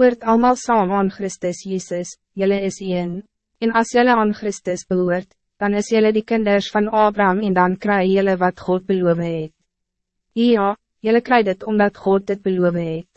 Hoort allemaal saam aan Christus Jezus, jelle is een. En als jelle aan Christus behoort, dan is jelle die kinders van Abraham en dan krijg jelle wat God beloof het. Ja, jelle krijgt het omdat God het beloof het.